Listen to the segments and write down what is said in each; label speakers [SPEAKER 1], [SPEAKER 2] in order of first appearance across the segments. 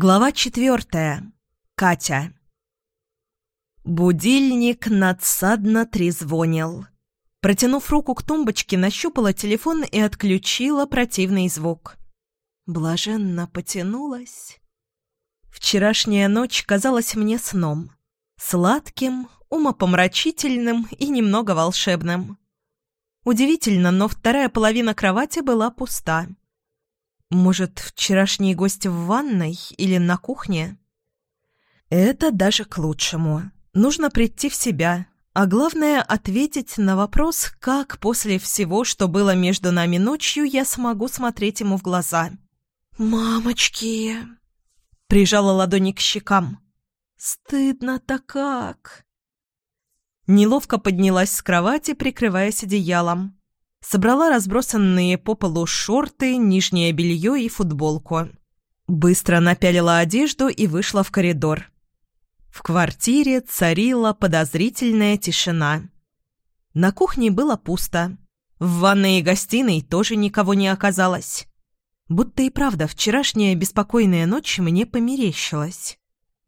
[SPEAKER 1] Глава четвертая. Катя. Будильник надсадно трезвонил. Протянув руку к тумбочке, нащупала телефон и отключила противный звук. Блаженно потянулась. Вчерашняя ночь казалась мне сном. Сладким, умопомрачительным и немного волшебным. Удивительно, но вторая половина кровати была пуста. Может, вчерашний гость в ванной или на кухне? Это даже к лучшему. Нужно прийти в себя, а главное — ответить на вопрос, как после всего, что было между нами ночью, я смогу смотреть ему в глаза. «Мамочки!» Прижала ладони к щекам. «Стыдно-то как!» Неловко поднялась с кровати, прикрываясь одеялом. Собрала разбросанные по полу шорты, нижнее белье и футболку. Быстро напялила одежду и вышла в коридор. В квартире царила подозрительная тишина. На кухне было пусто. В ванной и гостиной тоже никого не оказалось. Будто и правда вчерашняя беспокойная ночь мне померещилась.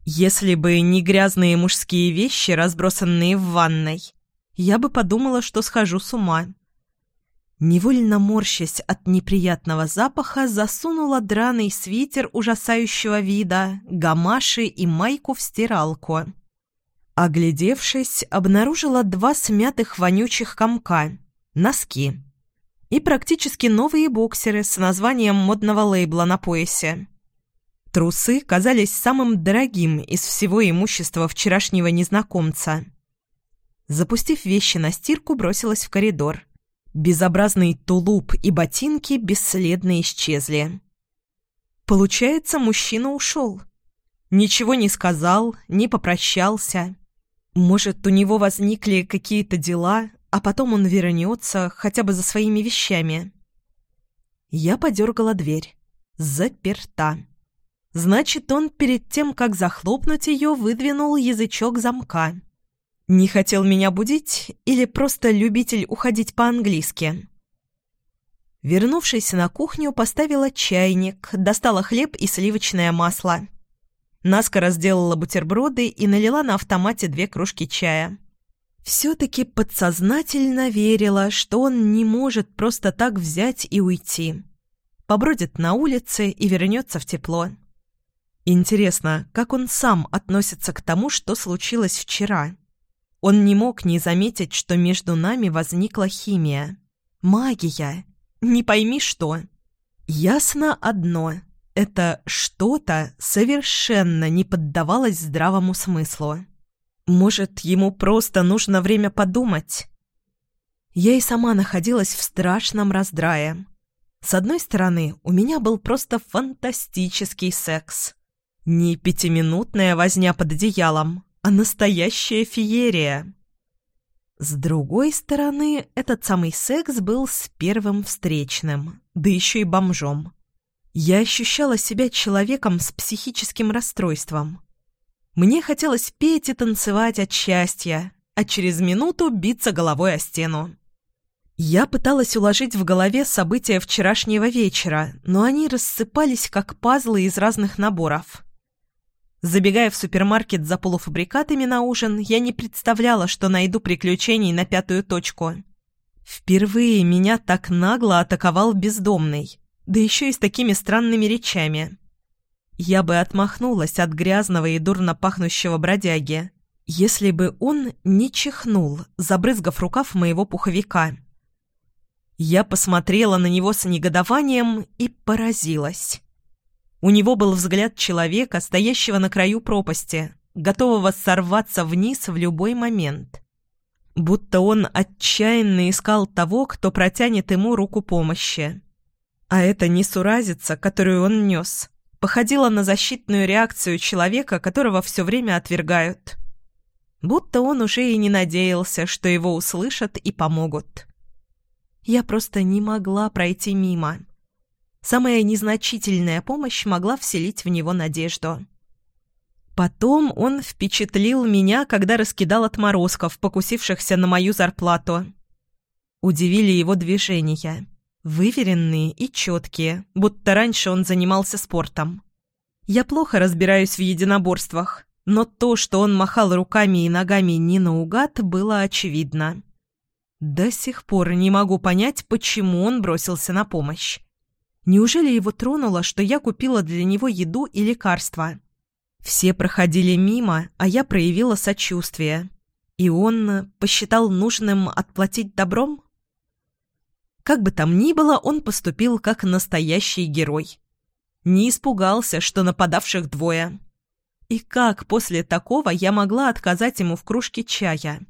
[SPEAKER 1] Если бы не грязные мужские вещи, разбросанные в ванной, я бы подумала, что схожу с ума. Невольно морщась от неприятного запаха, засунула драный свитер ужасающего вида, гамаши и майку в стиралку. Оглядевшись, обнаружила два смятых вонючих комка – носки. И практически новые боксеры с названием модного лейбла на поясе. Трусы казались самым дорогим из всего имущества вчерашнего незнакомца. Запустив вещи на стирку, бросилась в коридор – Безобразный тулуп и ботинки бесследно исчезли. Получается, мужчина ушел. Ничего не сказал, не попрощался. Может, у него возникли какие-то дела, а потом он вернется хотя бы за своими вещами. Я подергала дверь. Заперта. Значит, он перед тем, как захлопнуть ее, выдвинул язычок замка. Не хотел меня будить или просто любитель уходить по-английски? Вернувшись на кухню, поставила чайник, достала хлеб и сливочное масло. Наскоро сделала бутерброды и налила на автомате две кружки чая. Все-таки подсознательно верила, что он не может просто так взять и уйти. Побродит на улице и вернется в тепло. Интересно, как он сам относится к тому, что случилось вчера? Он не мог не заметить, что между нами возникла химия. Магия. Не пойми что. Ясно одно. Это что-то совершенно не поддавалось здравому смыслу. Может, ему просто нужно время подумать? Я и сама находилась в страшном раздрае. С одной стороны, у меня был просто фантастический секс. Не пятиминутная возня под одеялом, а настоящая феерия. С другой стороны, этот самый секс был с первым встречным, да еще и бомжом. Я ощущала себя человеком с психическим расстройством. Мне хотелось петь и танцевать от счастья, а через минуту биться головой о стену. Я пыталась уложить в голове события вчерашнего вечера, но они рассыпались как пазлы из разных наборов. Забегая в супермаркет за полуфабрикатами на ужин, я не представляла, что найду приключений на пятую точку. Впервые меня так нагло атаковал бездомный, да еще и с такими странными речами. Я бы отмахнулась от грязного и дурно пахнущего бродяги, если бы он не чихнул, забрызгав рукав моего пуховика. Я посмотрела на него с негодованием и поразилась. У него был взгляд человека, стоящего на краю пропасти, готового сорваться вниз в любой момент. Будто он отчаянно искал того, кто протянет ему руку помощи. А эта несуразица, которую он нес, походила на защитную реакцию человека, которого все время отвергают. Будто он уже и не надеялся, что его услышат и помогут. Я просто не могла пройти мимо. Самая незначительная помощь могла вселить в него надежду. Потом он впечатлил меня, когда раскидал отморозков, покусившихся на мою зарплату. Удивили его движения. Выверенные и четкие, будто раньше он занимался спортом. Я плохо разбираюсь в единоборствах, но то, что он махал руками и ногами не наугад, было очевидно. До сих пор не могу понять, почему он бросился на помощь. Неужели его тронуло, что я купила для него еду и лекарства? Все проходили мимо, а я проявила сочувствие. И он посчитал нужным отплатить добром? Как бы там ни было, он поступил как настоящий герой. Не испугался, что нападавших двое. И как после такого я могла отказать ему в кружке чая?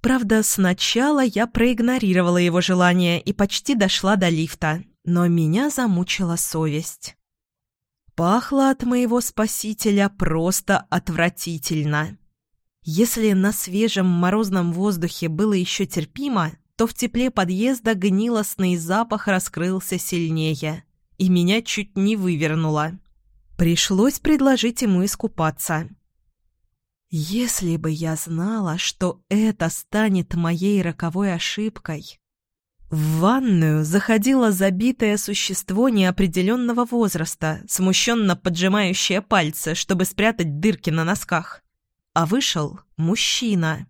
[SPEAKER 1] Правда, сначала я проигнорировала его желание и почти дошла до лифта, но меня замучила совесть. Пахло от моего спасителя просто отвратительно. Если на свежем морозном воздухе было еще терпимо, то в тепле подъезда гнилостный запах раскрылся сильнее, и меня чуть не вывернуло. Пришлось предложить ему искупаться. Если бы я знала, что это станет моей роковой ошибкой... В ванную заходило забитое существо неопределенного возраста, смущенно поджимающее пальцы, чтобы спрятать дырки на носках. А вышел мужчина.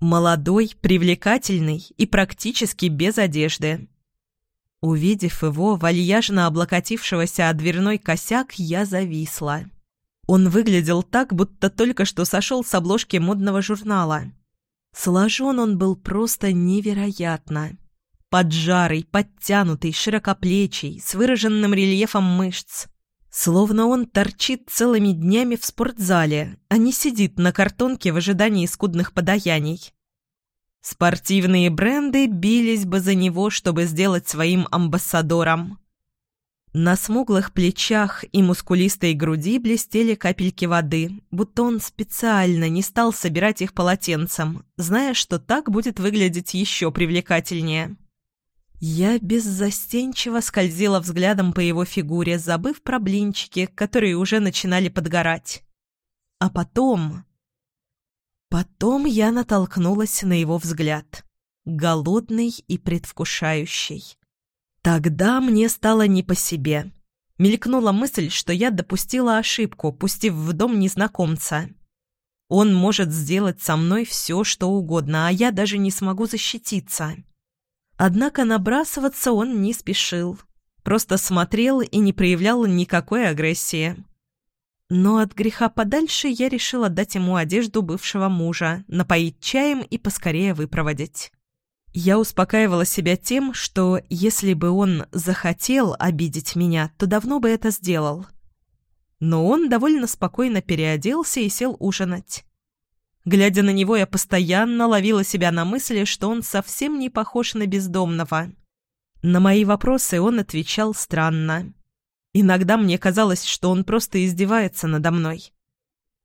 [SPEAKER 1] Молодой, привлекательный и практически без одежды. Увидев его, вальяжно облокотившегося о дверной косяк, я зависла. Он выглядел так, будто только что сошел с обложки модного журнала. Сложен он был просто невероятно. Поджарый, подтянутый, широкоплечий, с выраженным рельефом мышц. Словно он торчит целыми днями в спортзале, а не сидит на картонке в ожидании скудных подаяний. Спортивные бренды бились бы за него, чтобы сделать своим амбассадором. На смуглых плечах и мускулистой груди блестели капельки воды, будто он специально не стал собирать их полотенцем, зная, что так будет выглядеть еще привлекательнее. Я беззастенчиво скользила взглядом по его фигуре, забыв про блинчики, которые уже начинали подгорать. А потом... Потом я натолкнулась на его взгляд. Голодный и предвкушающий. Тогда мне стало не по себе. Мелькнула мысль, что я допустила ошибку, пустив в дом незнакомца. Он может сделать со мной все, что угодно, а я даже не смогу защититься. Однако набрасываться он не спешил. Просто смотрел и не проявлял никакой агрессии. Но от греха подальше я решила дать ему одежду бывшего мужа, напоить чаем и поскорее выпроводить. Я успокаивала себя тем, что если бы он захотел обидеть меня, то давно бы это сделал. Но он довольно спокойно переоделся и сел ужинать. Глядя на него, я постоянно ловила себя на мысли, что он совсем не похож на бездомного. На мои вопросы он отвечал странно. Иногда мне казалось, что он просто издевается надо мной.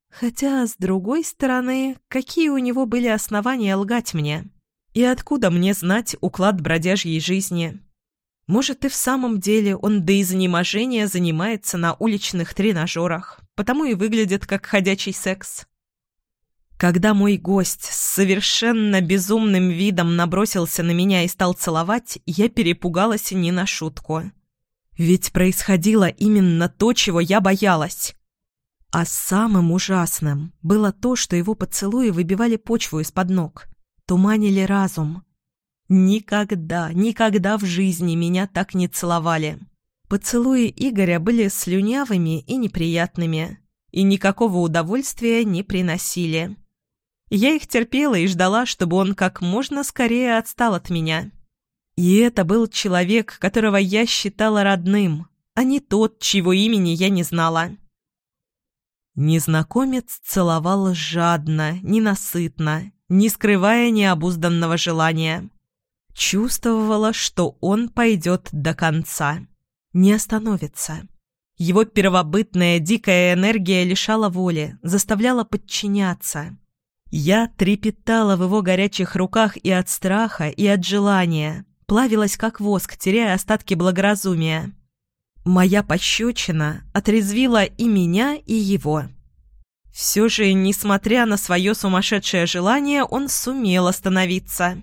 [SPEAKER 1] Хотя, с другой стороны, какие у него были основания лгать мне? И откуда мне знать уклад бродяжьей жизни? Может, и в самом деле он до изнеможения занимается на уличных тренажерах, потому и выглядит как ходячий секс. Когда мой гость с совершенно безумным видом набросился на меня и стал целовать, я перепугалась не на шутку. Ведь происходило именно то, чего я боялась. А самым ужасным было то, что его поцелуи выбивали почву из-под ног, туманили разум. Никогда, никогда в жизни меня так не целовали. Поцелуи Игоря были слюнявыми и неприятными, и никакого удовольствия не приносили. Я их терпела и ждала, чтобы он как можно скорее отстал от меня. И это был человек, которого я считала родным, а не тот, чьего имени я не знала. Незнакомец целовал жадно, ненасытно, не скрывая необузданного желания. Чувствовала, что он пойдет до конца, не остановится. Его первобытная дикая энергия лишала воли, заставляла подчиняться. Я трепетала в его горячих руках и от страха, и от желания, плавилась как воск, теряя остатки благоразумия. Моя пощечина отрезвила и меня, и его. Все же, несмотря на свое сумасшедшее желание, он сумел остановиться.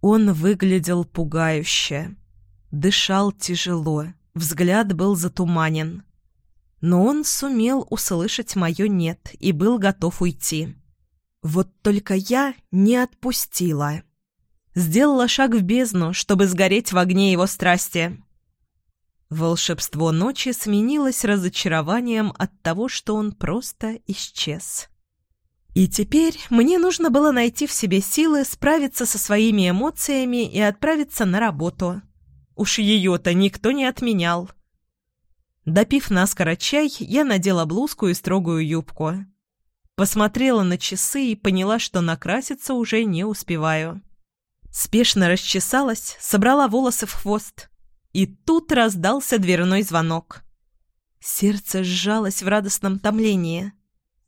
[SPEAKER 1] Он выглядел пугающе. Дышал тяжело, взгляд был затуманен. Но он сумел услышать мое «нет» и был готов уйти. Вот только я не отпустила. Сделала шаг в бездну, чтобы сгореть в огне его страсти. Волшебство ночи сменилось разочарованием от того, что он просто исчез. И теперь мне нужно было найти в себе силы справиться со своими эмоциями и отправиться на работу. Уж ее-то никто не отменял. Допив наскоро чай, я надела блузку и строгую юбку. Посмотрела на часы и поняла, что накраситься уже не успеваю. Спешно расчесалась, собрала волосы в хвост. И тут раздался дверной звонок. Сердце сжалось в радостном томлении.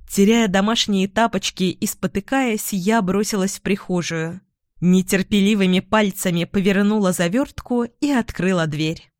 [SPEAKER 1] Теряя домашние тапочки и спотыкаясь, я бросилась в прихожую. Нетерпеливыми пальцами повернула завертку и открыла дверь.